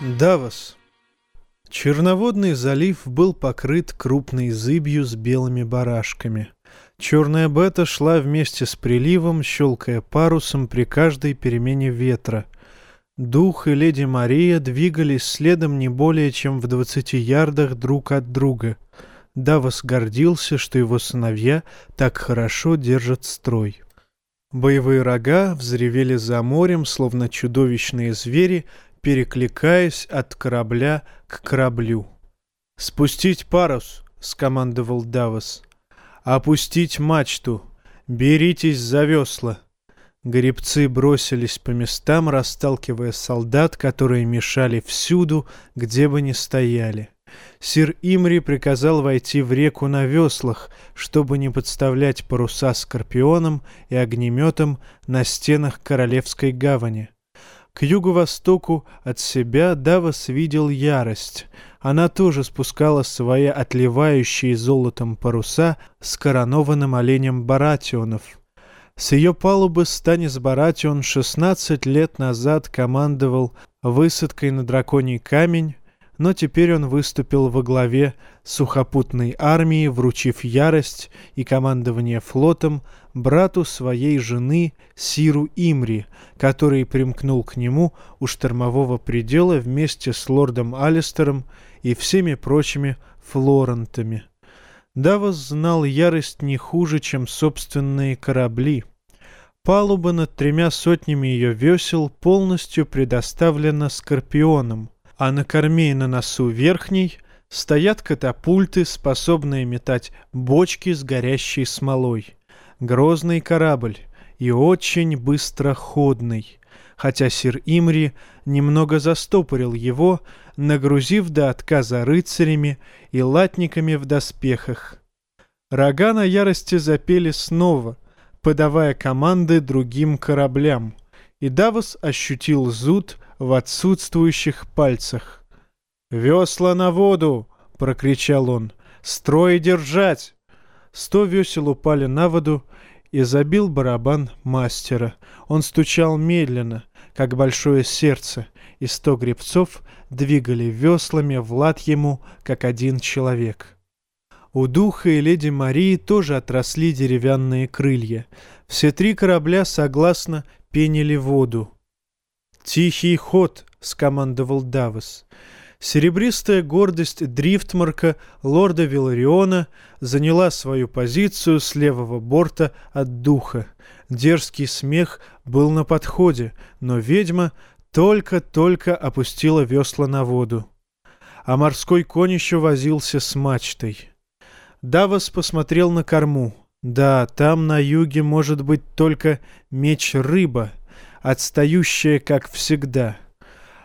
Давос. Черноводный залив был покрыт крупной зыбью с белыми барашками. Черная бета шла вместе с приливом, щелкая парусом при каждой перемене ветра. Дух и леди Мария двигались следом не более чем в двадцати ярдах друг от друга. Давос гордился, что его сыновья так хорошо держат строй. Боевые рога взревели за морем, словно чудовищные звери, перекликаясь от корабля к кораблю. «Спустить парус!» — скомандовал Давос. «Опустить мачту! Беритесь за весла!» Гребцы бросились по местам, расталкивая солдат, которые мешали всюду, где бы ни стояли. Сир Имри приказал войти в реку на веслах, чтобы не подставлять паруса скорпионом и огнеметом на стенах Королевской гавани. К юго-востоку от себя Давос видел ярость. Она тоже спускала свои отливающие золотом паруса с коронованным оленем Баратионов. С ее палубы Станис Баратион 16 лет назад командовал высадкой на драконий камень, но теперь он выступил во главе сухопутной армии, вручив ярость и командование флотом брату своей жены Сиру Имри, который примкнул к нему у штормового предела вместе с лордом Алистером и всеми прочими флорентами. Давос знал ярость не хуже, чем собственные корабли. Палуба над тремя сотнями ее весел полностью предоставлена Скорпионом — а на корме и на носу верхней стоят катапульты, способные метать бочки с горящей смолой. Грозный корабль и очень быстроходный, хотя сир Имри немного застопорил его, нагрузив до отказа рыцарями и латниками в доспехах. Рога на ярости запели снова, подавая команды другим кораблям, и Давос ощутил зуд в отсутствующих пальцах. «Весла на воду!» — прокричал он. «Строй держать!» Сто весел упали на воду, и забил барабан мастера. Он стучал медленно, как большое сердце, и сто гребцов двигали веслами в лад ему, как один человек. У духа и леди Марии тоже отросли деревянные крылья. Все три корабля согласно пенили воду. «Тихий ход!» — скомандовал Давос. Серебристая гордость Дрифтмарка лорда Вилариона заняла свою позицию с левого борта от духа. Дерзкий смех был на подходе, но ведьма только-только опустила весла на воду. А морской конь еще возился с мачтой. Давос посмотрел на корму. Да, там на юге может быть только меч-рыба — отстающая, как всегда.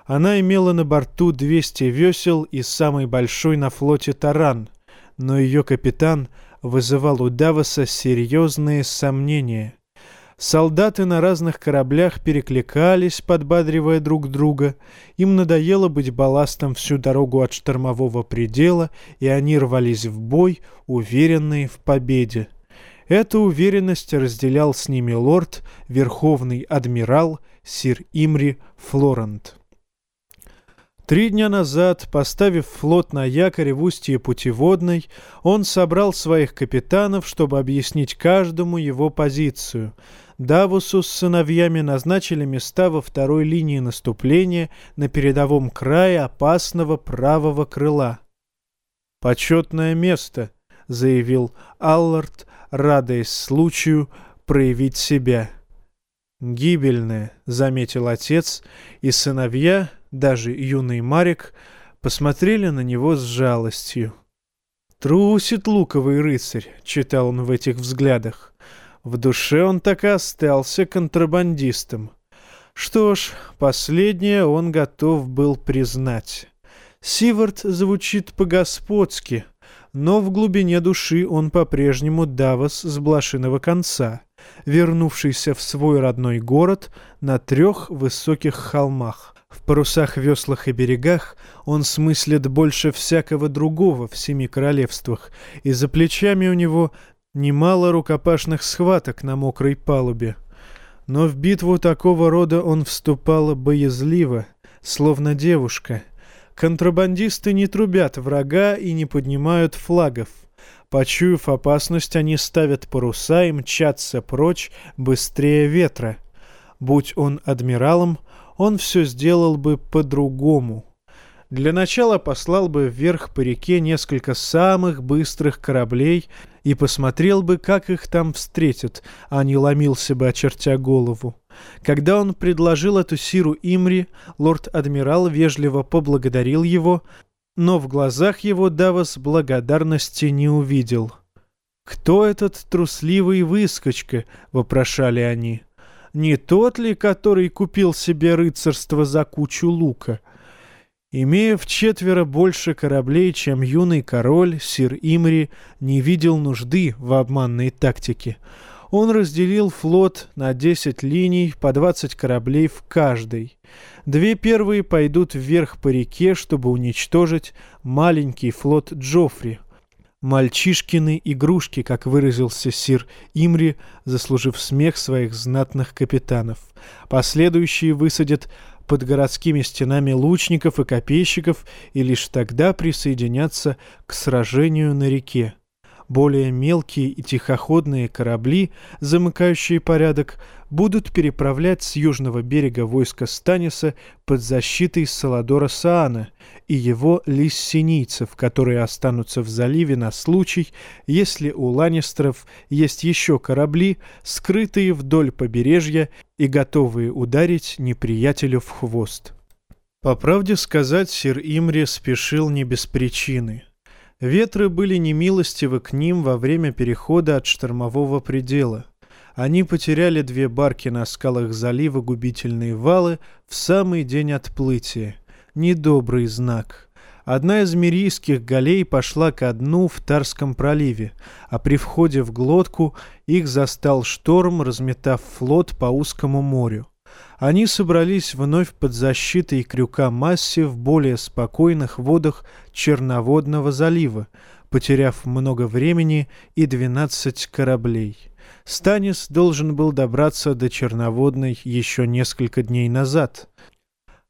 Она имела на борту 200 весел и самый большой на флоте таран, но ее капитан вызывал у Давоса серьезные сомнения. Солдаты на разных кораблях перекликались, подбадривая друг друга. Им надоело быть балластом всю дорогу от штормового предела, и они рвались в бой, уверенные в победе. Эту уверенность разделял с ними лорд, верховный адмирал сир Имри Флорент. Три дня назад, поставив флот на якоре в устье путеводной, он собрал своих капитанов, чтобы объяснить каждому его позицию. Давусу с сыновьями назначили места во второй линии наступления на передовом крае опасного правого крыла. «Почетное место», — заявил Аллард, радуясь случаю проявить себя. «Гибельное», — заметил отец, и сыновья, даже юный Марик, посмотрели на него с жалостью. «Трусит луковый рыцарь», — читал он в этих взглядах. В душе он так и остался контрабандистом. Что ж, последнее он готов был признать. Сивард звучит по-господски — но в глубине души он по-прежнему Давос с блошиного конца, вернувшийся в свой родной город на трех высоких холмах. В парусах, веслах и берегах он смыслит больше всякого другого в семи королевствах, и за плечами у него немало рукопашных схваток на мокрой палубе. Но в битву такого рода он вступал боязливо, словно девушка. Контрабандисты не трубят врага и не поднимают флагов. Почуяв опасность, они ставят паруса и мчатся прочь быстрее ветра. Будь он адмиралом, он все сделал бы по-другому. Для начала послал бы вверх по реке несколько самых быстрых кораблей и посмотрел бы, как их там встретят, а не ломился бы, очертя голову. Когда он предложил эту Сиру Имри, лорд-адмирал вежливо поблагодарил его, но в глазах его Давос благодарности не увидел. «Кто этот трусливый выскочка?» — вопрошали они. «Не тот ли, который купил себе рыцарство за кучу лука?» Имея в четверо больше кораблей, чем юный король, сир Имри не видел нужды в обманной тактике. Он разделил флот на 10 линий по 20 кораблей в каждой. Две первые пойдут вверх по реке, чтобы уничтожить маленький флот Джоффри. Мальчишкины игрушки, как выразился сир Имри, заслужив смех своих знатных капитанов. Последующие высадят под городскими стенами лучников и копейщиков и лишь тогда присоединятся к сражению на реке. Более мелкие и тихоходные корабли, замыкающие порядок, будут переправлять с южного берега войска Станиса под защитой Саладора Саана и его лиссенийцев, которые останутся в заливе на случай, если у Ланнистеров есть еще корабли, скрытые вдоль побережья и готовые ударить неприятелю в хвост. По правде сказать, сир Имри спешил не без причины. Ветры были немилостивы к ним во время перехода от штормового предела. Они потеряли две барки на скалах залива губительные валы в самый день отплытия. Недобрый знак. Одна из мирийских галей пошла ко дну в Тарском проливе, а при входе в глотку их застал шторм, разметав флот по узкому морю. Они собрались вновь под защитой крюка Масси в более спокойных водах Черноводного залива, потеряв много времени и 12 кораблей. Станис должен был добраться до Черноводной еще несколько дней назад.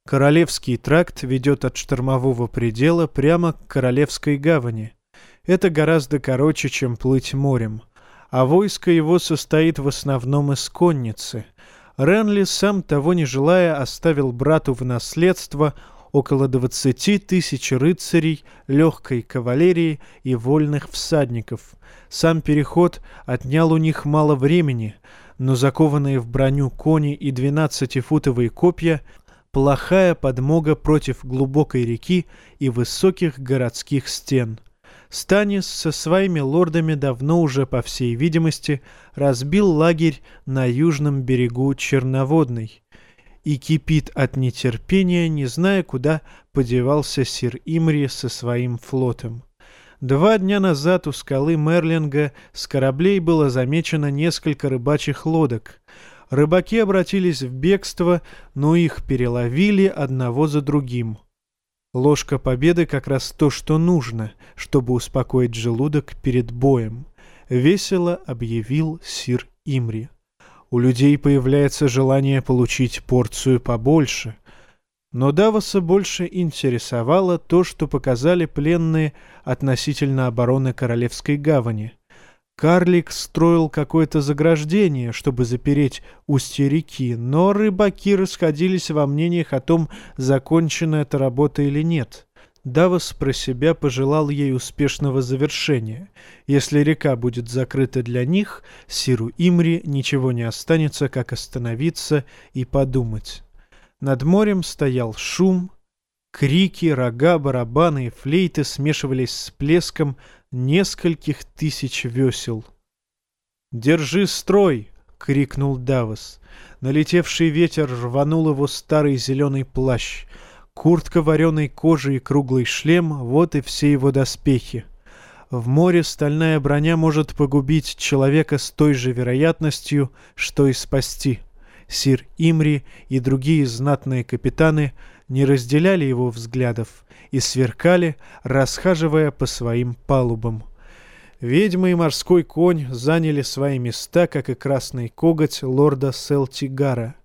Королевский тракт ведет от штормового предела прямо к Королевской гавани. Это гораздо короче, чем плыть морем. А войско его состоит в основном из конницы — Ренли, сам того не желая, оставил брату в наследство около двадцати тысяч рыцарей, легкой кавалерии и вольных всадников. Сам переход отнял у них мало времени, но закованные в броню кони и двенадцатифутовые копья — плохая подмога против глубокой реки и высоких городских стен — Станис со своими лордами давно уже, по всей видимости, разбил лагерь на южном берегу Черноводной и кипит от нетерпения, не зная, куда подевался сир Имри со своим флотом. Два дня назад у скалы Мерлинга с кораблей было замечено несколько рыбачьих лодок. Рыбаки обратились в бегство, но их переловили одного за другим — Ложка победы как раз то, что нужно, чтобы успокоить желудок перед боем. Весело объявил сир Имри. У людей появляется желание получить порцию побольше. Но Давоса больше интересовало то, что показали пленные относительно обороны Королевской гавани — Карлик строил какое-то заграждение, чтобы запереть устье реки, но рыбаки расходились во мнениях о том, закончена эта работа или нет. Давос про себя пожелал ей успешного завершения. Если река будет закрыта для них, Сиру Имри ничего не останется, как остановиться и подумать. Над морем стоял шум, крики, рога, барабаны и флейты смешивались с плеском, нескольких тысяч весел. «Держи строй!» — крикнул Давос. Налетевший ветер рванул его старый зеленый плащ. Куртка вареной кожи и круглый шлем — вот и все его доспехи. В море стальная броня может погубить человека с той же вероятностью, что и спасти. Сир Имри и другие знатные капитаны не разделяли его взглядов и сверкали, расхаживая по своим палубам. Ведьма и морской конь заняли свои места, как и красный коготь лорда Селтигара.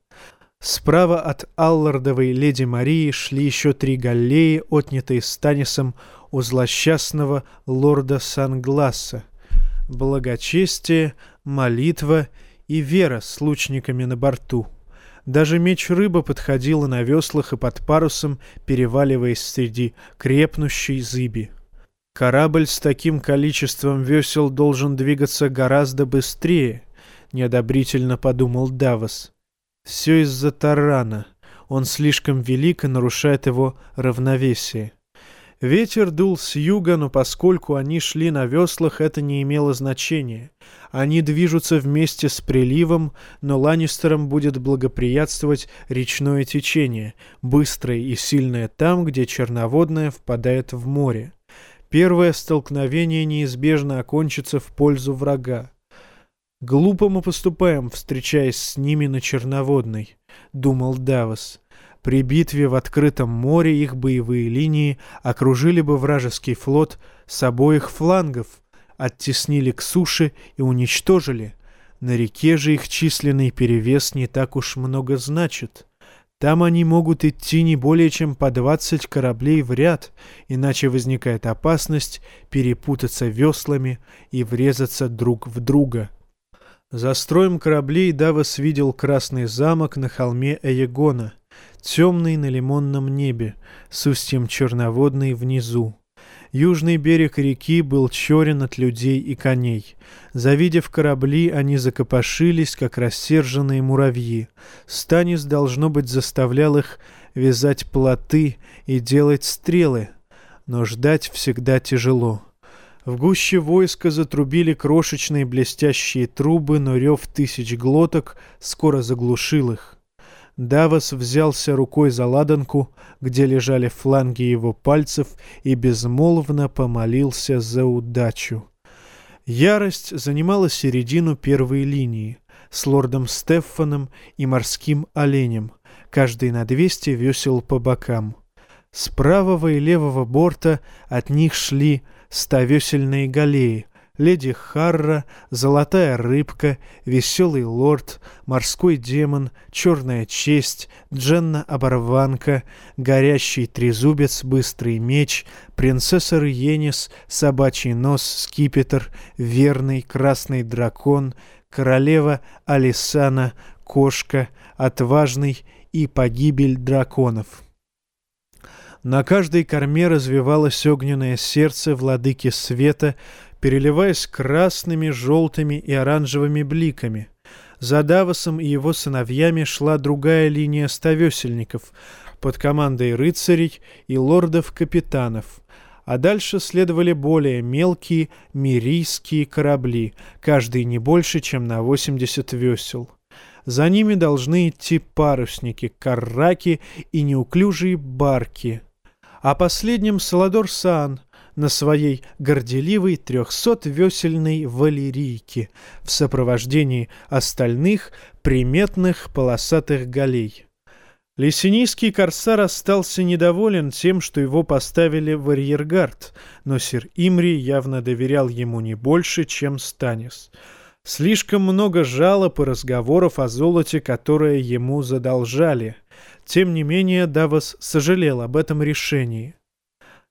Справа от Аллардовой леди Марии шли еще три галлеи, отнятые Станисом у злосчастного лорда Сангласа. Благочестие, молитва и вера с лучниками на борту. Даже меч-рыба подходила на веслах и под парусом, переваливаясь среди крепнущей зыби. Корабль с таким количеством весел должен двигаться гораздо быстрее, неодобрительно подумал Давос. Все из-за тарана. Он слишком велик и нарушает его равновесие. Ветер дул с юга, но поскольку они шли на веслах, это не имело значения. Они движутся вместе с приливом, но Ланнистерам будет благоприятствовать речное течение, быстрое и сильное там, где черноводное впадает в море. Первое столкновение неизбежно окончится в пользу врага. «Глупо мы поступаем, встречаясь с ними на Черноводной», — думал Давос. «При битве в открытом море их боевые линии окружили бы вражеский флот с обоих флангов, оттеснили к суше и уничтожили. На реке же их численный перевес не так уж много значит». Там они могут идти не более чем по 20 кораблей в ряд, иначе возникает опасность перепутаться веслами и врезаться друг в друга. За строем кораблей Давос видел красный замок на холме Эегона, темный на лимонном небе, с устьем черноводной внизу. Южный берег реки был черен от людей и коней. Завидев корабли, они закопошились, как рассерженные муравьи. Станис, должно быть, заставлял их вязать плоты и делать стрелы. Но ждать всегда тяжело. В гуще войска затрубили крошечные блестящие трубы, но рев тысяч глоток скоро заглушил их. Давос взялся рукой за ладанку, где лежали фланги его пальцев, и безмолвно помолился за удачу. Ярость занимала середину первой линии с лордом Стефаном и морским оленем, каждый на двести весел по бокам. С правого и левого борта от них шли ставесельные галеи, леди Харра, золотая рыбка, веселый лорд, морской демон, черная честь, Дженна Оборванка, горящий трезубец, быстрый меч, принцесса Рьенис, собачий нос, скипетр, верный красный дракон, королева Алисана, кошка, отважный и погибель драконов. На каждой корме развивалось огненное сердце владыки света, переливаясь красными, желтыми и оранжевыми бликами. За Давосом и его сыновьями шла другая линия ставесельников под командой рыцарей и лордов-капитанов, а дальше следовали более мелкие мирийские корабли, каждый не больше, чем на 80 весел. За ними должны идти парусники, карраки и неуклюжие барки. А последним Саладор Сан, на своей горделивой трехсотвесельной валерийке в сопровождении остальных приметных полосатых галей. Лесенийский корсар остался недоволен тем, что его поставили в арьергард, но сир Имри явно доверял ему не больше, чем Станис. Слишком много жалоб и разговоров о золоте, которое ему задолжали. Тем не менее, Давос сожалел об этом решении.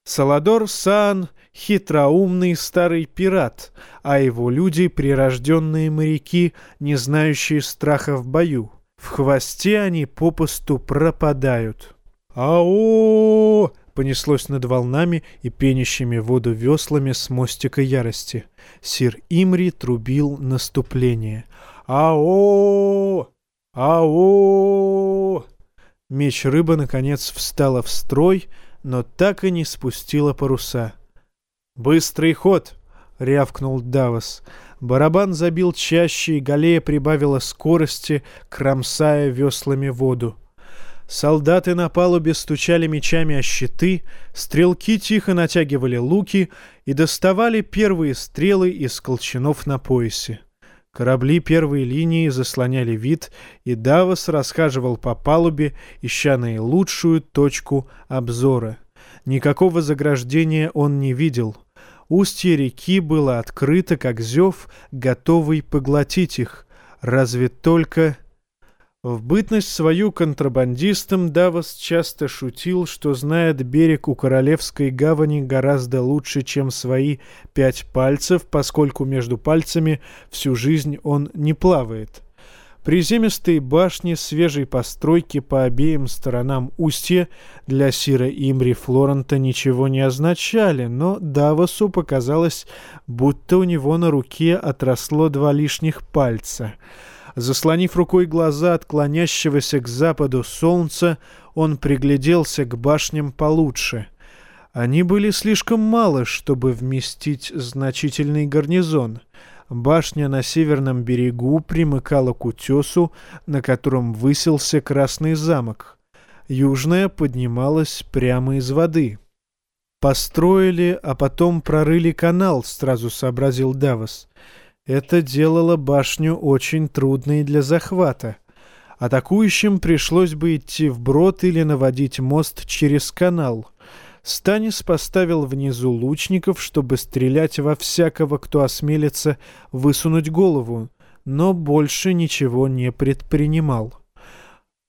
Саладор Сан — хитроумный старый пират, а его люди — прирожденные моряки, не знающие страха в бою. В хвосте они попусту пропадают. «Ау!» — понеслось над волнами и пенящими воду веслами с мостика ярости. Сир Имри трубил наступление. «Ау! Ау!» Меч рыба, наконец, встала в строй — но так и не спустила паруса. «Быстрый ход!» — рявкнул Давос. Барабан забил чаще, и галея прибавила скорости, кромсая веслами воду. Солдаты на палубе стучали мечами о щиты, стрелки тихо натягивали луки и доставали первые стрелы из колчанов на поясе. Корабли первой линии заслоняли вид, и Давос расхаживал по палубе, ища наилучшую точку обзора. Никакого заграждения он не видел. Устье реки было открыто, как зев, готовый поглотить их. Разве только... В бытность свою контрабандистом Давос часто шутил, что знает берег у Королевской гавани гораздо лучше, чем свои пять пальцев, поскольку между пальцами всю жизнь он не плавает. Приземистые башни свежей постройки по обеим сторонам устья для Сира Имри Флорента ничего не означали, но Давосу показалось, будто у него на руке отросло два лишних пальца — Заслонив рукой глаза от клонящегося к западу солнца, он пригляделся к башням получше. Они были слишком малы, чтобы вместить значительный гарнизон. Башня на северном берегу примыкала к утесу, на котором высился Красный замок. Южная поднималась прямо из воды. «Построили, а потом прорыли канал», — сразу сообразил Давос. Это делало башню очень трудной для захвата. Атакующим пришлось бы идти вброд или наводить мост через канал. Станис поставил внизу лучников, чтобы стрелять во всякого, кто осмелится высунуть голову, но больше ничего не предпринимал.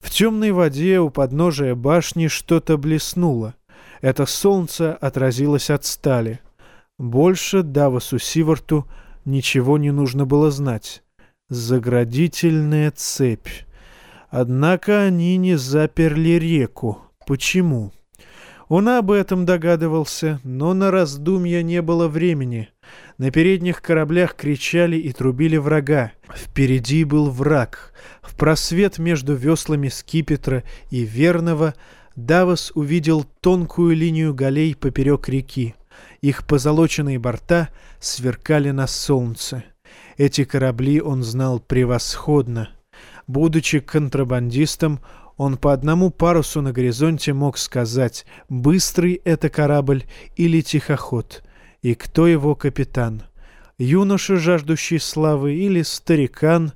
В темной воде у подножия башни что-то блеснуло. Это солнце отразилось от стали. Больше Давосу Сиварту — ничего не нужно было знать. Заградительная цепь. Однако они не заперли реку. Почему? Он об этом догадывался, но на раздумья не было времени. На передних кораблях кричали и трубили врага. Впереди был враг. В просвет между веслами скипетра и верного Давос увидел тонкую линию галей поперек реки. Их позолоченные борта сверкали на солнце. Эти корабли он знал превосходно. Будучи контрабандистом, он по одному парусу на горизонте мог сказать, быстрый это корабль или тихоход, и кто его капитан. Юноша, жаждущий славы, или старикан,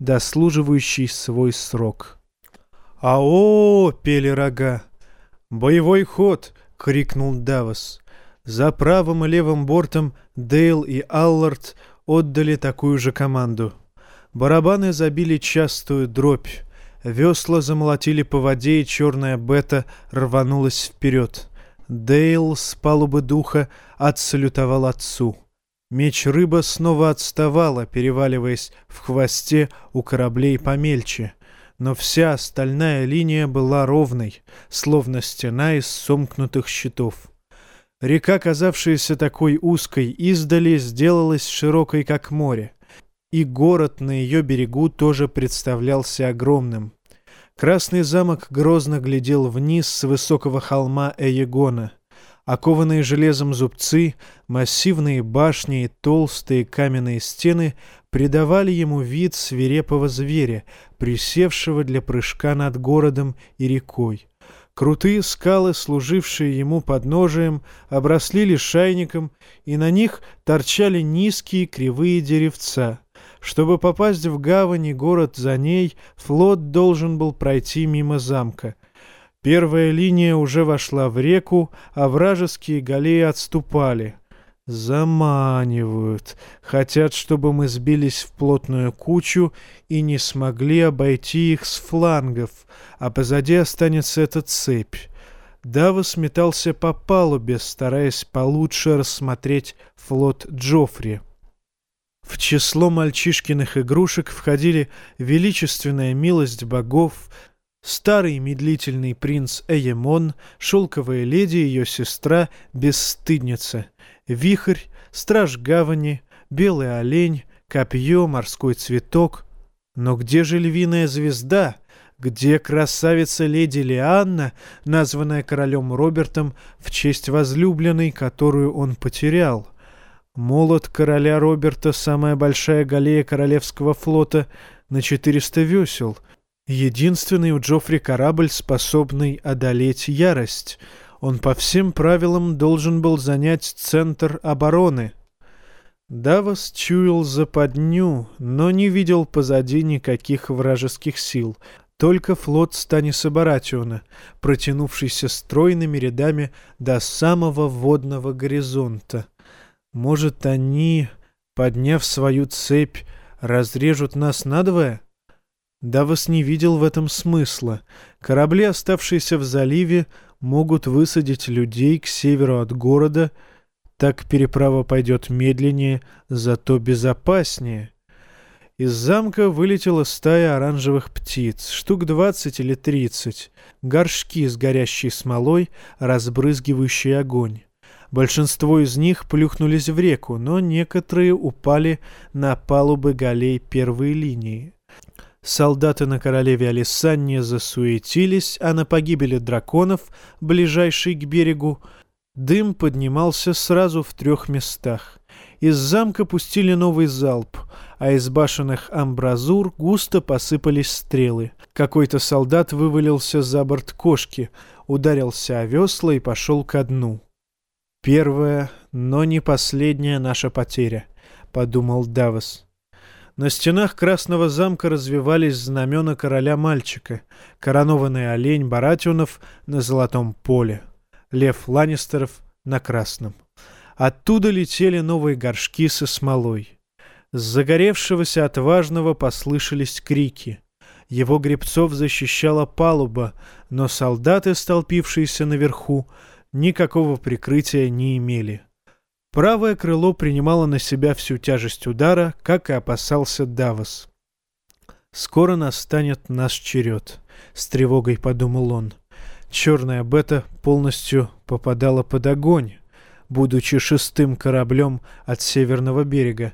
дослуживающий свой срок. «Ао!» — пели рога. «Боевой ход!» — крикнул Давос. За правым и левым бортом Дейл и Аллард отдали такую же команду. Барабаны забили частую дробь. Весла замолотили по воде, и черная бета рванулась вперед. Дейл с палубы духа отсалютовал отцу. Меч рыба снова отставала, переваливаясь в хвосте у кораблей помельче. Но вся остальная линия была ровной, словно стена из сомкнутых щитов. Река, казавшаяся такой узкой издали, сделалась широкой, как море. И город на ее берегу тоже представлялся огромным. Красный замок грозно глядел вниз с высокого холма Эегона. Окованные железом зубцы, массивные башни и толстые каменные стены придавали ему вид свирепого зверя, присевшего для прыжка над городом и рекой. Крутые скалы, служившие ему подножием, обросли лишайником, и на них торчали низкие кривые деревца. Чтобы попасть в гавань и город за ней, флот должен был пройти мимо замка. Первая линия уже вошла в реку, а вражеские галеи отступали — Заманивают. Хотят, чтобы мы сбились в плотную кучу и не смогли обойти их с флангов, а позади останется эта цепь. Давос метался по палубе, стараясь получше рассмотреть флот Джоффри. В число мальчишкиных игрушек входили величественная милость богов, старый медлительный принц Эемон, шелковая леди и ее сестра, бесстыдница — вихрь, страж гавани, белый олень, копье, морской цветок. Но где же львиная звезда? Где красавица леди Лианна, названная королем Робертом в честь возлюбленной, которую он потерял? Молот короля Роберта — самая большая галея королевского флота на 400 весел. Единственный у Джоффри корабль, способный одолеть ярость — он по всем правилам должен был занять центр обороны. Давос чуял западню, но не видел позади никаких вражеских сил, только флот Станиса Баратиона, протянувшийся стройными рядами до самого водного горизонта. Может, они, подняв свою цепь, разрежут нас надвое? Давос не видел в этом смысла. Корабли, оставшиеся в заливе, могут высадить людей к северу от города, так переправа пойдет медленнее, зато безопаснее. Из замка вылетела стая оранжевых птиц, штук двадцать или тридцать, горшки с горящей смолой, разбрызгивающие огонь. Большинство из них плюхнулись в реку, но некоторые упали на палубы галей первой линии. Солдаты на королеве Алисанне засуетились, а на погибели драконов, ближайшей к берегу, дым поднимался сразу в трех местах. Из замка пустили новый залп, а из башенных амбразур густо посыпались стрелы. Какой-то солдат вывалился за борт кошки, ударился о весла и пошел ко дну. «Первая, но не последняя наша потеря», — подумал Давос. На стенах Красного замка развивались знамена короля-мальчика, коронованный олень Баратионов на золотом поле, лев Ланнистеров на красном. Оттуда летели новые горшки со смолой. С загоревшегося отважного послышались крики. Его гребцов защищала палуба, но солдаты, столпившиеся наверху, никакого прикрытия не имели. Правое крыло принимало на себя всю тяжесть удара, как и опасался Давос. «Скоро настанет наш черед», — с тревогой подумал он. Черная бета полностью попадала под огонь, будучи шестым кораблем от северного берега.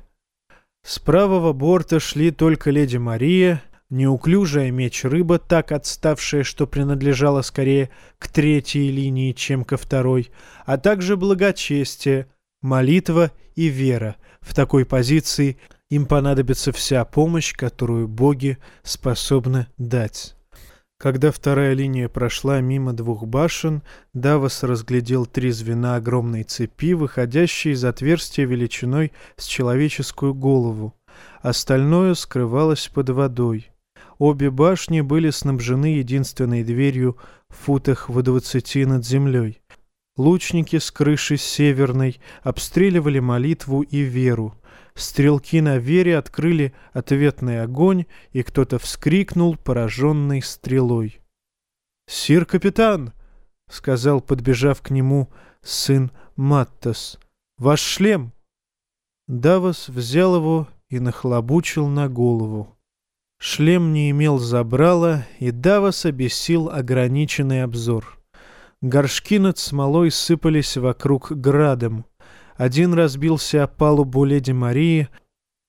С правого борта шли только леди Мария, неуклюжая меч-рыба, так отставшая, что принадлежала скорее к третьей линии, чем ко второй, а также благочестие, молитва и вера. В такой позиции им понадобится вся помощь, которую боги способны дать. Когда вторая линия прошла мимо двух башен, Давос разглядел три звена огромной цепи, выходящие из отверстия величиной с человеческую голову. Остальное скрывалось под водой. Обе башни были снабжены единственной дверью в футах в двадцати над землей. Лучники с крыши северной обстреливали молитву и веру. Стрелки на вере открыли ответный огонь, и кто-то вскрикнул, пораженный стрелой. «Сир капитан!» — сказал, подбежав к нему, сын Маттас. «Ваш шлем!» Давос взял его и нахлобучил на голову. Шлем не имел забрала, и Давос обесил ограниченный обзор. Горшки над смолой сыпались вокруг градом. Один разбился о палубу леди Марии,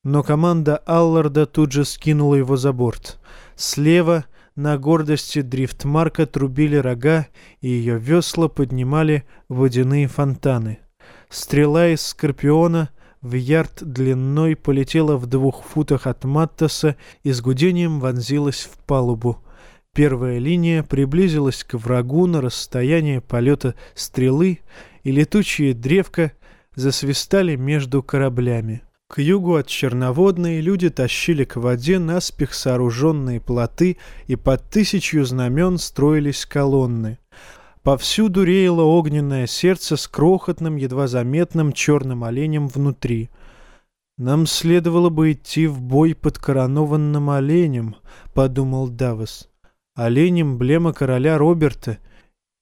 но команда Алларда тут же скинула его за борт. Слева на гордости дрифтмарка трубили рога, и ее весла поднимали водяные фонтаны. Стрела из скорпиона в ярд длиной полетела в двух футах от Маттаса и с гудением вонзилась в палубу. Первая линия приблизилась к врагу на расстояние полета стрелы, и летучие древка засвистали между кораблями. К югу от Черноводной люди тащили к воде наспех сооруженные плоты, и под тысячью знамен строились колонны. Повсюду реяло огненное сердце с крохотным, едва заметным черным оленем внутри. «Нам следовало бы идти в бой под коронованным оленем», — подумал Давос. «Олень — эмблема короля Роберта,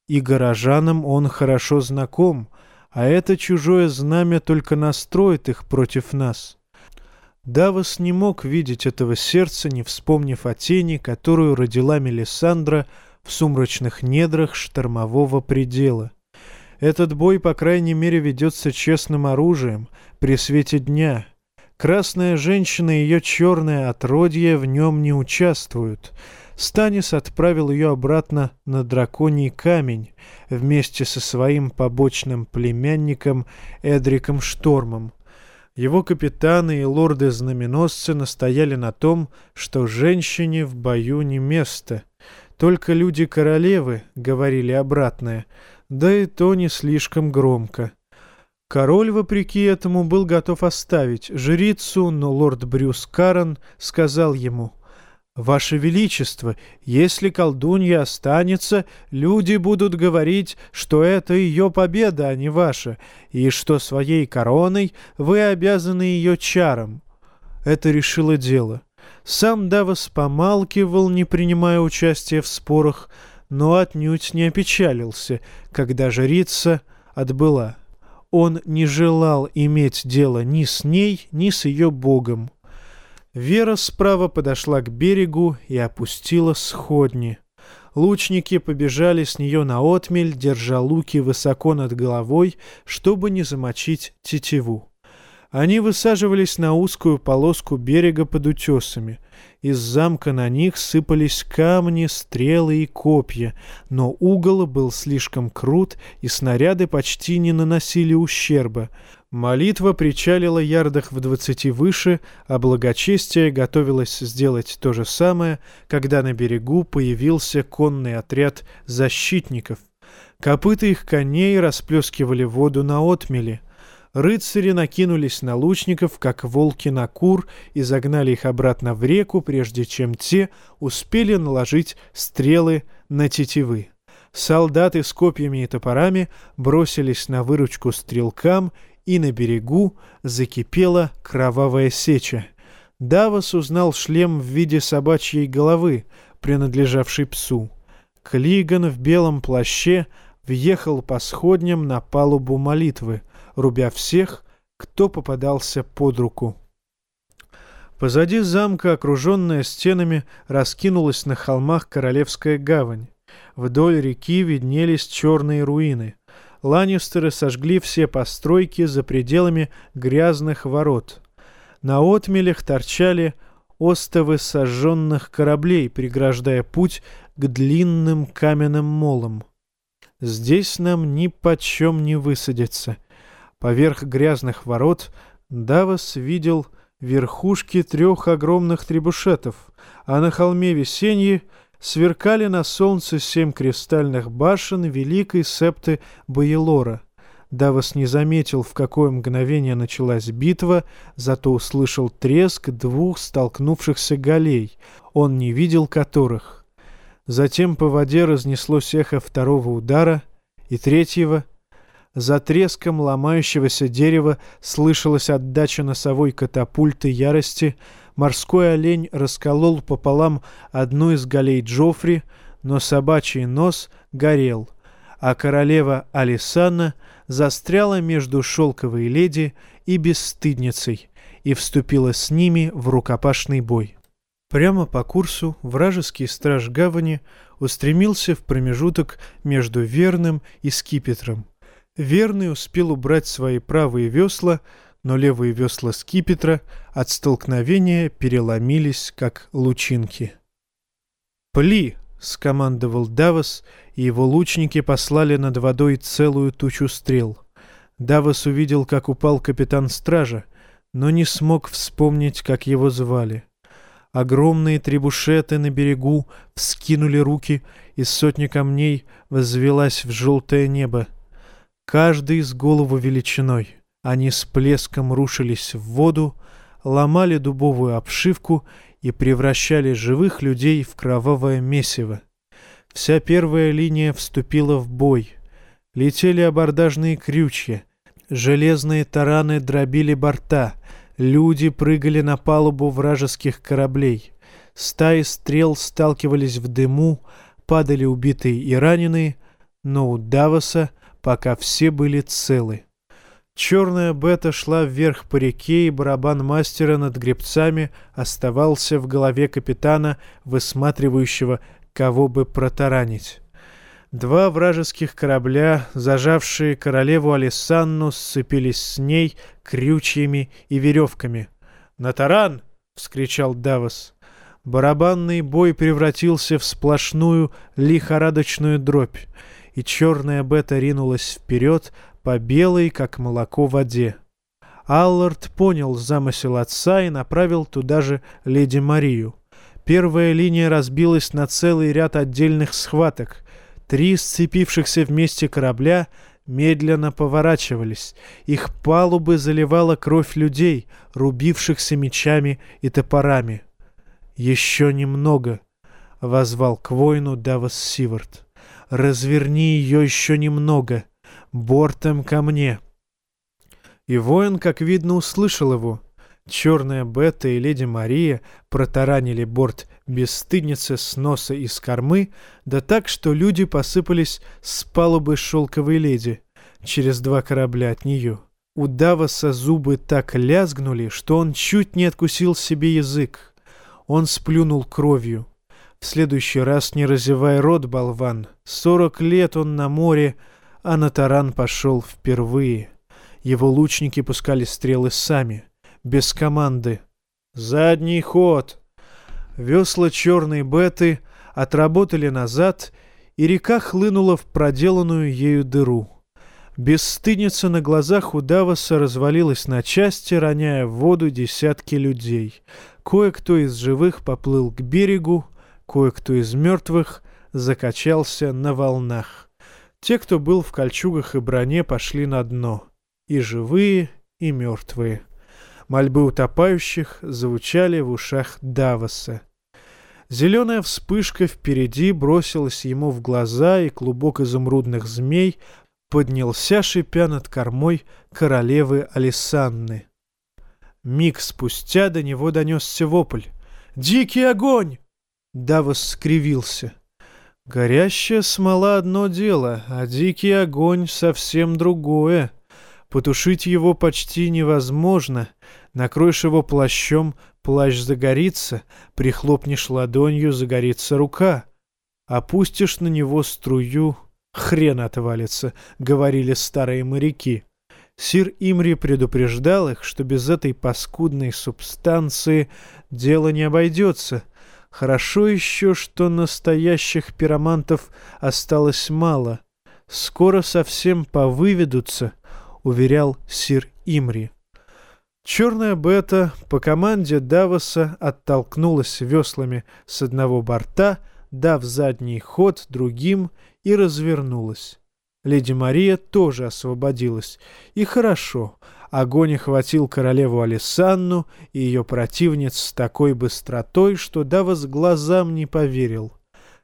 и горожанам он хорошо знаком, а это чужое знамя только настроит их против нас». Давос не мог видеть этого сердца, не вспомнив о тени, которую родила Мелисандра — в сумрачных недрах штормового предела. Этот бой, по крайней мере, ведется честным оружием, при свете дня. Красная женщина и ее черное отродье в нем не участвуют. Станис отправил ее обратно на драконий камень вместе со своим побочным племянником Эдриком Штормом. Его капитаны и лорды-знаменосцы настояли на том, что женщине в бою не место — только люди королевы говорили обратное, да и то не слишком громко. Король, вопреки этому, был готов оставить жрицу, но лорд Брюс Карен сказал ему, «Ваше Величество, если колдунья останется, люди будут говорить, что это ее победа, а не ваша, и что своей короной вы обязаны ее чарам». Это решило дело. Сам Давос помалкивал, не принимая участия в спорах, но отнюдь не опечалился, когда жрица отбыла. Он не желал иметь дело ни с ней, ни с ее богом. Вера справа подошла к берегу и опустила сходни. Лучники побежали с нее на отмель, держа луки высоко над головой, чтобы не замочить тетиву. Они высаживались на узкую полоску берега под утесами. Из замка на них сыпались камни, стрелы и копья, но угол был слишком крут, и снаряды почти не наносили ущерба. Молитва причалила ярдах в двадцати выше, а благочестие готовилось сделать то же самое, когда на берегу появился конный отряд защитников. Копыта их коней расплескивали воду на отмели. Рыцари накинулись на лучников, как волки на кур, и загнали их обратно в реку, прежде чем те успели наложить стрелы на тетивы. Солдаты с копьями и топорами бросились на выручку стрелкам, и на берегу закипела кровавая сеча. Давос узнал шлем в виде собачьей головы, принадлежавшей псу. Клиган в белом плаще въехал по сходням на палубу молитвы — рубя всех, кто попадался под руку. Позади замка, окруженная стенами, раскинулась на холмах Королевская гавань. Вдоль реки виднелись черные руины. Ланнистеры сожгли все постройки за пределами грязных ворот. На отмелях торчали остовы сожженных кораблей, преграждая путь к длинным каменным молам. Здесь нам ни почем не высадиться. Поверх грязных ворот Давос видел верхушки трех огромных требушетов, а на холме весенье сверкали на солнце семь кристальных башен великой септы Баелора. Давос не заметил, в какое мгновение началась битва, зато услышал треск двух столкнувшихся галей, он не видел которых. Затем по воде разнеслось эхо второго удара и третьего — за треском ломающегося дерева слышалась отдача носовой катапульты ярости. Морской олень расколол пополам одну из галей Джоффри, но собачий нос горел, а королева Алисанна застряла между шелковой леди и бесстыдницей и вступила с ними в рукопашный бой. Прямо по курсу вражеский страж гавани устремился в промежуток между Верным и Скипетром. Верный успел убрать свои правые весла, но левые весла скипетра от столкновения переломились, как лучинки. «Пли!» — скомандовал Давос, и его лучники послали над водой целую тучу стрел. Давос увидел, как упал капитан стража, но не смог вспомнить, как его звали. Огромные требушеты на берегу вскинули руки, и сотня камней возвелась в желтое небо. Каждый с голову величиной. Они с плеском рушились в воду, ломали дубовую обшивку и превращали живых людей в кровавое месиво. Вся первая линия вступила в бой. Летели абордажные крючья, железные тараны дробили борта, люди прыгали на палубу вражеских кораблей. Стаи стрел сталкивались в дыму, падали убитые и раненые, но у Давоса пока все были целы. Черная бета шла вверх по реке, и барабан мастера над гребцами оставался в голове капитана, высматривающего, кого бы протаранить. Два вражеских корабля, зажавшие королеву Алисанну, сцепились с ней крючьями и веревками. «На таран!» — вскричал Давос. Барабанный бой превратился в сплошную лихорадочную дробь и черная бета ринулась вперед по белой, как молоко, воде. Аллард понял замысел отца и направил туда же леди Марию. Первая линия разбилась на целый ряд отдельных схваток. Три сцепившихся вместе корабля медленно поворачивались. Их палубы заливала кровь людей, рубившихся мечами и топорами. «Еще немного», — возвал к воину Давос Сивард разверни ее еще немного, бортом ко мне». И воин, как видно, услышал его. Черная Бета и Леди Мария протаранили борт бесстыдницы с носа и с кормы, да так, что люди посыпались с палубы шелковой леди через два корабля от нее. У Давоса зубы так лязгнули, что он чуть не откусил себе язык. Он сплюнул кровью. В следующий раз не разевай рот, болван. Сорок лет он на море, а на таран пошел впервые. Его лучники пускали стрелы сами — без команды. «Задний ход!» Весла черной беты отработали назад, и река хлынула в проделанную ею дыру. Бесстыдница на глазах у Давоса развалилась на части, роняя в воду десятки людей. Кое-кто из живых поплыл к берегу, кое-кто из мертвых закачался на волнах. Те, кто был в кольчугах и броне, пошли на дно. И живые, и мертвые. Мольбы утопающих звучали в ушах Давоса. Зеленая вспышка впереди бросилась ему в глаза, и клубок изумрудных змей поднялся, шипя над кормой королевы Алисанны. Миг спустя до него донесся вопль. «Дикий огонь!» Давос скривился. «Горящая смола — одно дело, а дикий огонь — совсем другое. Потушить его почти невозможно. Накроешь его плащом, плащ загорится, прихлопнешь ладонью, загорится рука. Опустишь на него струю, хрен отвалится, говорили старые моряки. Сир Имри предупреждал их, что без этой паскудной субстанции дело не обойдется. Хорошо еще, что настоящих пиромантов осталось мало. Скоро совсем повыведутся — уверял сир Имри. Черная бета по команде Давоса оттолкнулась веслами с одного борта, дав задний ход другим, и развернулась. Леди Мария тоже освободилась. И хорошо, огонь охватил королеву Алисанну и ее противниц с такой быстротой, что Давос глазам не поверил.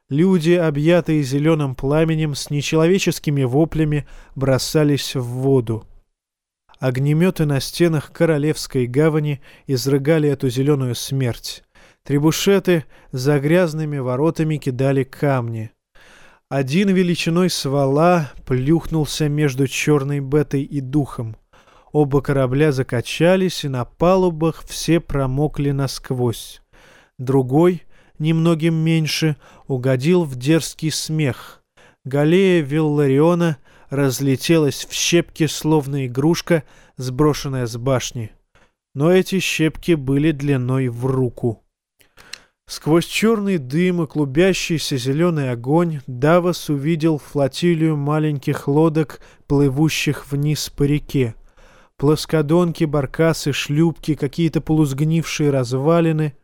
Люди, объятые зеленым пламенем, с нечеловеческими воплями бросались в воду. Огнеметы на стенах Королевской гавани изрыгали эту зеленую смерть. Требушеты за грязными воротами кидали камни. Один величиной свала плюхнулся между черной бетой и духом. Оба корабля закачались, и на палубах все промокли насквозь. Другой, немногим меньше, угодил в дерзкий смех. Галея Виллариона — разлетелась в щепки, словно игрушка, сброшенная с башни. Но эти щепки были длиной в руку. Сквозь черный дым и клубящийся зеленый огонь Давос увидел флотилию маленьких лодок, плывущих вниз по реке. Плоскодонки, баркасы, шлюпки, какие-то полузгнившие развалины.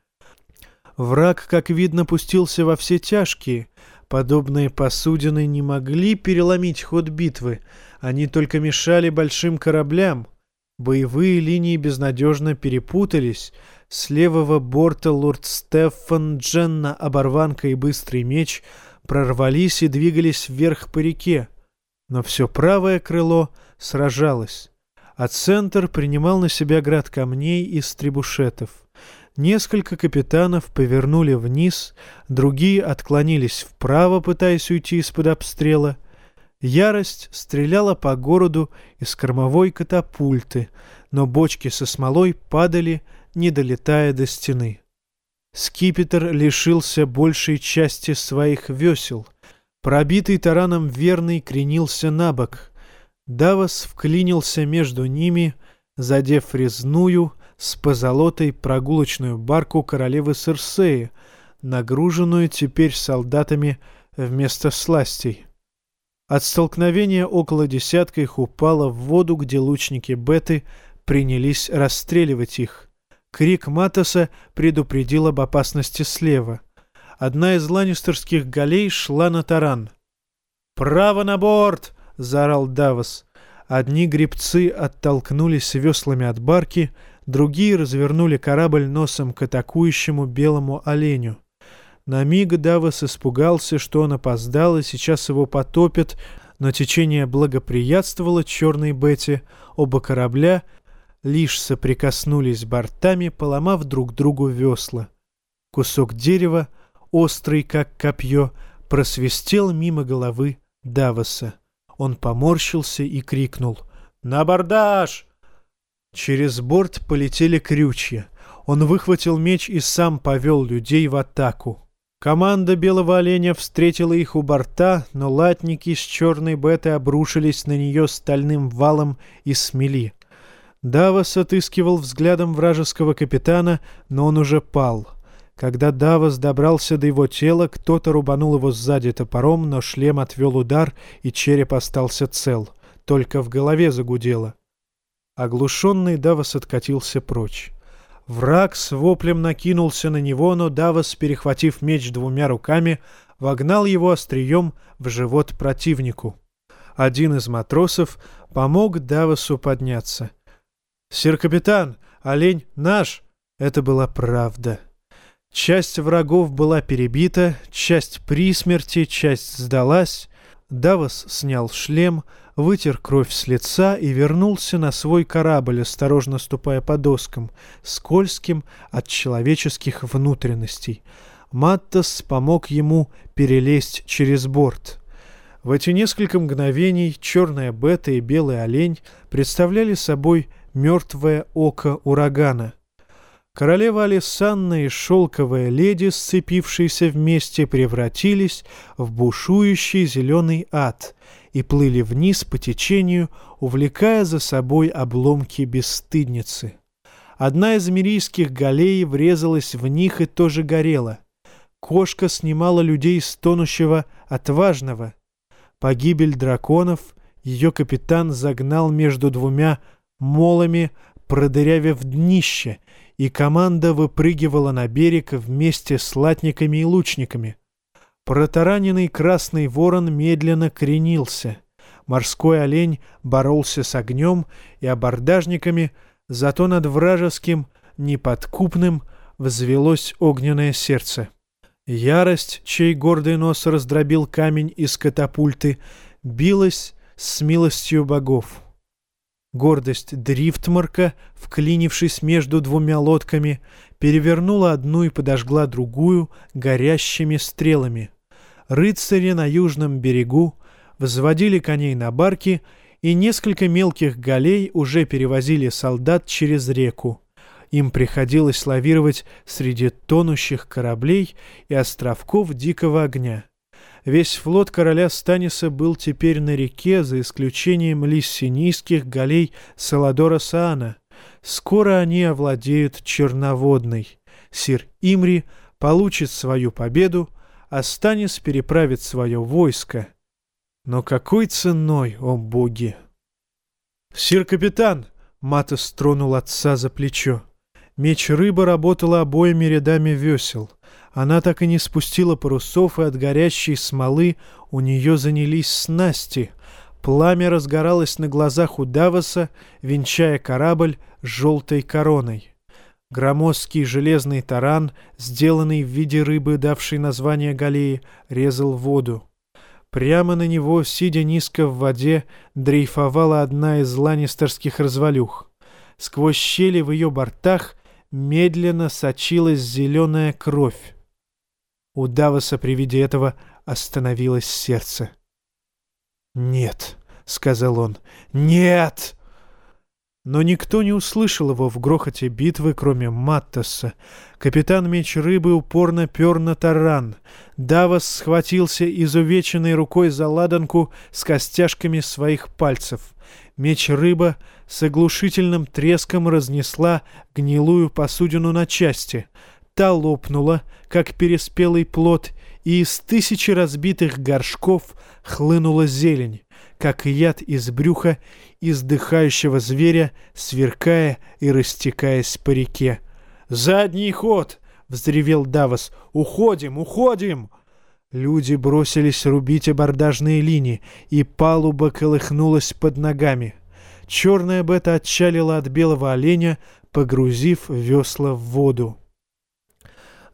Враг, как видно, пустился во все тяжкие, Подобные посудины не могли переломить ход битвы, они только мешали большим кораблям. Боевые линии безнадежно перепутались. С левого борта лорд Стефан, Дженна, Оборванка и Быстрый Меч прорвались и двигались вверх по реке. Но все правое крыло сражалось, а центр принимал на себя град камней из требушетов. Несколько капитанов повернули вниз, другие отклонились вправо, пытаясь уйти из-под обстрела. Ярость стреляла по городу из кормовой катапульты, но бочки со смолой падали, не долетая до стены. Скипетр лишился большей части своих весел. Пробитый тараном верный кренился на бок. Давос вклинился между ними, задев резную, с позолотой прогулочную барку королевы Серсеи, нагруженную теперь солдатами вместо сластей. От столкновения около десятка их упало в воду, где лучники Беты принялись расстреливать их. Крик Матоса предупредил об опасности слева. Одна из ланнистерских галей шла на таран. «Право на борт!» — заорал Давос. Одни гребцы оттолкнулись веслами от барки, Другие развернули корабль носом к атакующему белому оленю. На миг Давос испугался, что он опоздал, и сейчас его потопят, но течение благоприятствовало черной Бете, оба корабля лишь соприкоснулись бортами, поломав друг другу весла. Кусок дерева, острый как копье, просвистел мимо головы Давоса. Он поморщился и крикнул «На бордаж!» Через борт полетели крючья. Он выхватил меч и сам повел людей в атаку. Команда Белого Оленя встретила их у борта, но латники с черной беты обрушились на нее стальным валом и смели. Давос отыскивал взглядом вражеского капитана, но он уже пал. Когда Давос добрался до его тела, кто-то рубанул его сзади топором, но шлем отвел удар, и череп остался цел. Только в голове загудело. Оглушенный Давос откатился прочь. Враг с воплем накинулся на него, но Давос, перехватив меч двумя руками, вогнал его острием в живот противнику. Один из матросов помог Давосу подняться. «Сир-капитан, олень наш!» Это была правда. Часть врагов была перебита, часть при смерти, часть сдалась. Давос снял шлем, вытер кровь с лица и вернулся на свой корабль, осторожно ступая по доскам, скользким от человеческих внутренностей. Маттас помог ему перелезть через борт. В эти несколько мгновений черная бета и белый олень представляли собой мертвое око урагана. Королева Алисанна и шелковая леди, сцепившиеся вместе, превратились в бушующий зеленый ад — и плыли вниз по течению, увлекая за собой обломки бесстыдницы. Одна из мирийских галей врезалась в них и тоже горела. Кошка снимала людей с тонущего отважного. Погибель драконов ее капитан загнал между двумя молами, продырявив днище, и команда выпрыгивала на берег вместе с латниками и лучниками. Протараненный красный ворон медленно кренился. Морской олень боролся с огнем и абордажниками, зато над вражеским, неподкупным, взвелось огненное сердце. Ярость, чей гордый нос раздробил камень из катапульты, билась с милостью богов. Гордость Дрифтмарка, вклинившись между двумя лодками, перевернула одну и подожгла другую горящими стрелами — рыцари на южном берегу взводили коней на барки, и несколько мелких галей уже перевозили солдат через реку. Им приходилось лавировать среди тонущих кораблей и островков дикого огня. Весь флот короля Станиса был теперь на реке, за исключением лиссинийских галей Саладора Саана. Скоро они овладеют Черноводной. Сир Имри получит свою победу, Астанис переправит свое войско. Но какой ценой, о боги! «Сир-капитан!» — Матос тронул отца за плечо. Меч рыба работала обоими рядами весел. Она так и не спустила парусов, и от горящей смолы у нее занялись снасти. Пламя разгоралось на глазах у Давоса, венчая корабль желтой короной. Громоздкий железный таран, сделанный в виде рыбы, давший название галеи, резал воду. Прямо на него, сидя низко в воде, дрейфовала одна из ланнистерских развалюх. Сквозь щели в ее бортах медленно сочилась зеленая кровь. У Давоса при виде этого остановилось сердце. «Нет», — сказал он, — «нет!» Но никто не услышал его в грохоте битвы, кроме Маттаса. Капитан Меч Рыбы упорно пер на таран. Давос схватился изувеченной рукой за ладанку с костяшками своих пальцев. Меч Рыба с оглушительным треском разнесла гнилую посудину на части. Та лопнула, как переспелый плод, и из тысячи разбитых горшков хлынула зелень как яд из брюха издыхающего зверя, сверкая и растекаясь по реке. «Задний ход!» — взревел Давос. «Уходим, уходим!» Люди бросились рубить абордажные линии, и палуба колыхнулась под ногами. Черная бета отчалила от белого оленя, погрузив весла в воду.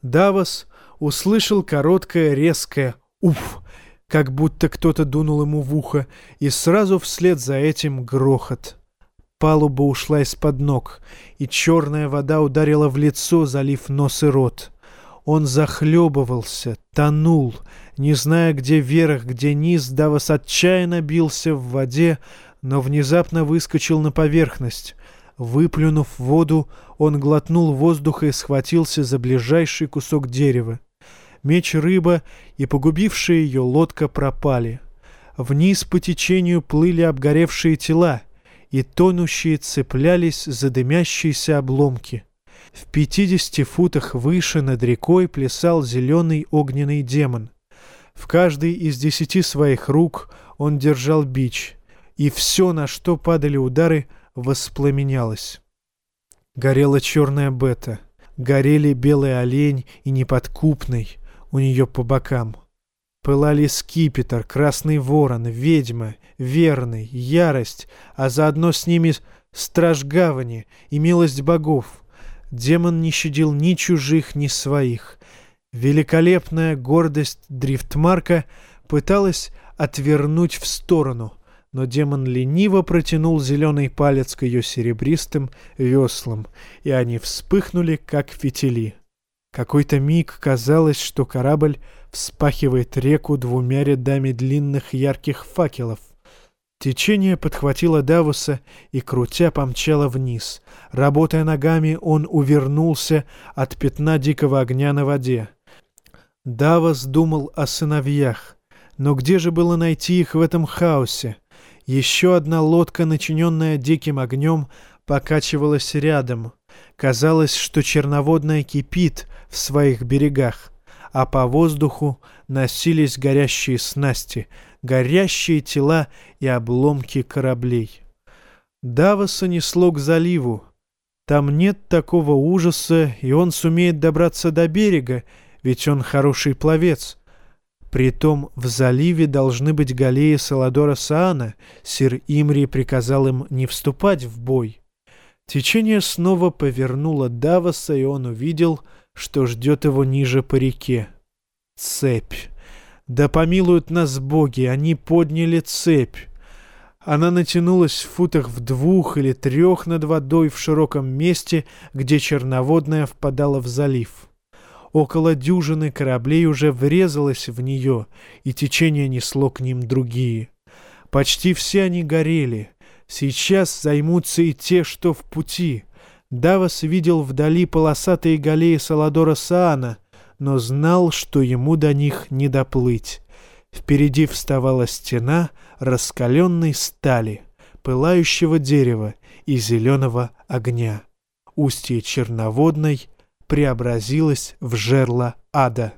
Давос услышал короткое резкое «Уф!» как будто кто-то дунул ему в ухо, и сразу вслед за этим грохот. палуба ушла из-под ног, и черная вода ударила в лицо, залив нос и рот. Он захлебывался, тонул, не зная, где верх, где низ, Давос отчаянно бился в воде, но внезапно выскочил на поверхность. Выплюнув воду, он глотнул воздуха и схватился за ближайший кусок дерева. Меч рыба и погубившая ее лодка пропали. Вниз по течению плыли обгоревшие тела, и тонущие цеплялись за дымящиеся обломки. В пятидесяти футах выше над рекой плясал зеленый огненный демон. В каждой из десяти своих рук он держал бич, и все, на что падали удары, воспламенялось. Горела черная бета, горели белый олень и неподкупный у нее по бокам. Пылали скипетр, красный ворон, ведьма, верный, ярость, а заодно с ними страж гавани и милость богов. Демон не щадил ни чужих, ни своих. Великолепная гордость Дрифтмарка пыталась отвернуть в сторону, но демон лениво протянул зеленый палец к ее серебристым веслам, и они вспыхнули, как фитили. Какой-то миг казалось, что корабль вспахивает реку двумя рядами длинных ярких факелов. Течение подхватило Давуса и, крутя, помчало вниз. Работая ногами, он увернулся от пятна дикого огня на воде. Давос думал о сыновьях. Но где же было найти их в этом хаосе? Еще одна лодка, начиненная диким огнем, покачивалась рядом. Казалось, что черноводная кипит в своих берегах, а по воздуху носились горящие снасти, горящие тела и обломки кораблей. Давоса несло к заливу. Там нет такого ужаса, и он сумеет добраться до берега, ведь он хороший пловец. Притом в заливе должны быть галеи Саладора Саана, сир Имри приказал им не вступать в бой. Течение снова повернуло Давоса, и он увидел, что ждет его ниже по реке. Цепь. Да помилуют нас боги, они подняли цепь. Она натянулась в футах в двух или трех над водой в широком месте, где черноводная впадала в залив. Около дюжины кораблей уже врезалось в нее, и течение несло к ним другие. Почти все они горели. Сейчас займутся и те, что в пути. Давос видел вдали полосатые галеи Саладора Саана, но знал, что ему до них не доплыть. Впереди вставала стена раскаленной стали, пылающего дерева и зеленого огня. Устье черноводной — преобразилась в жерло ада.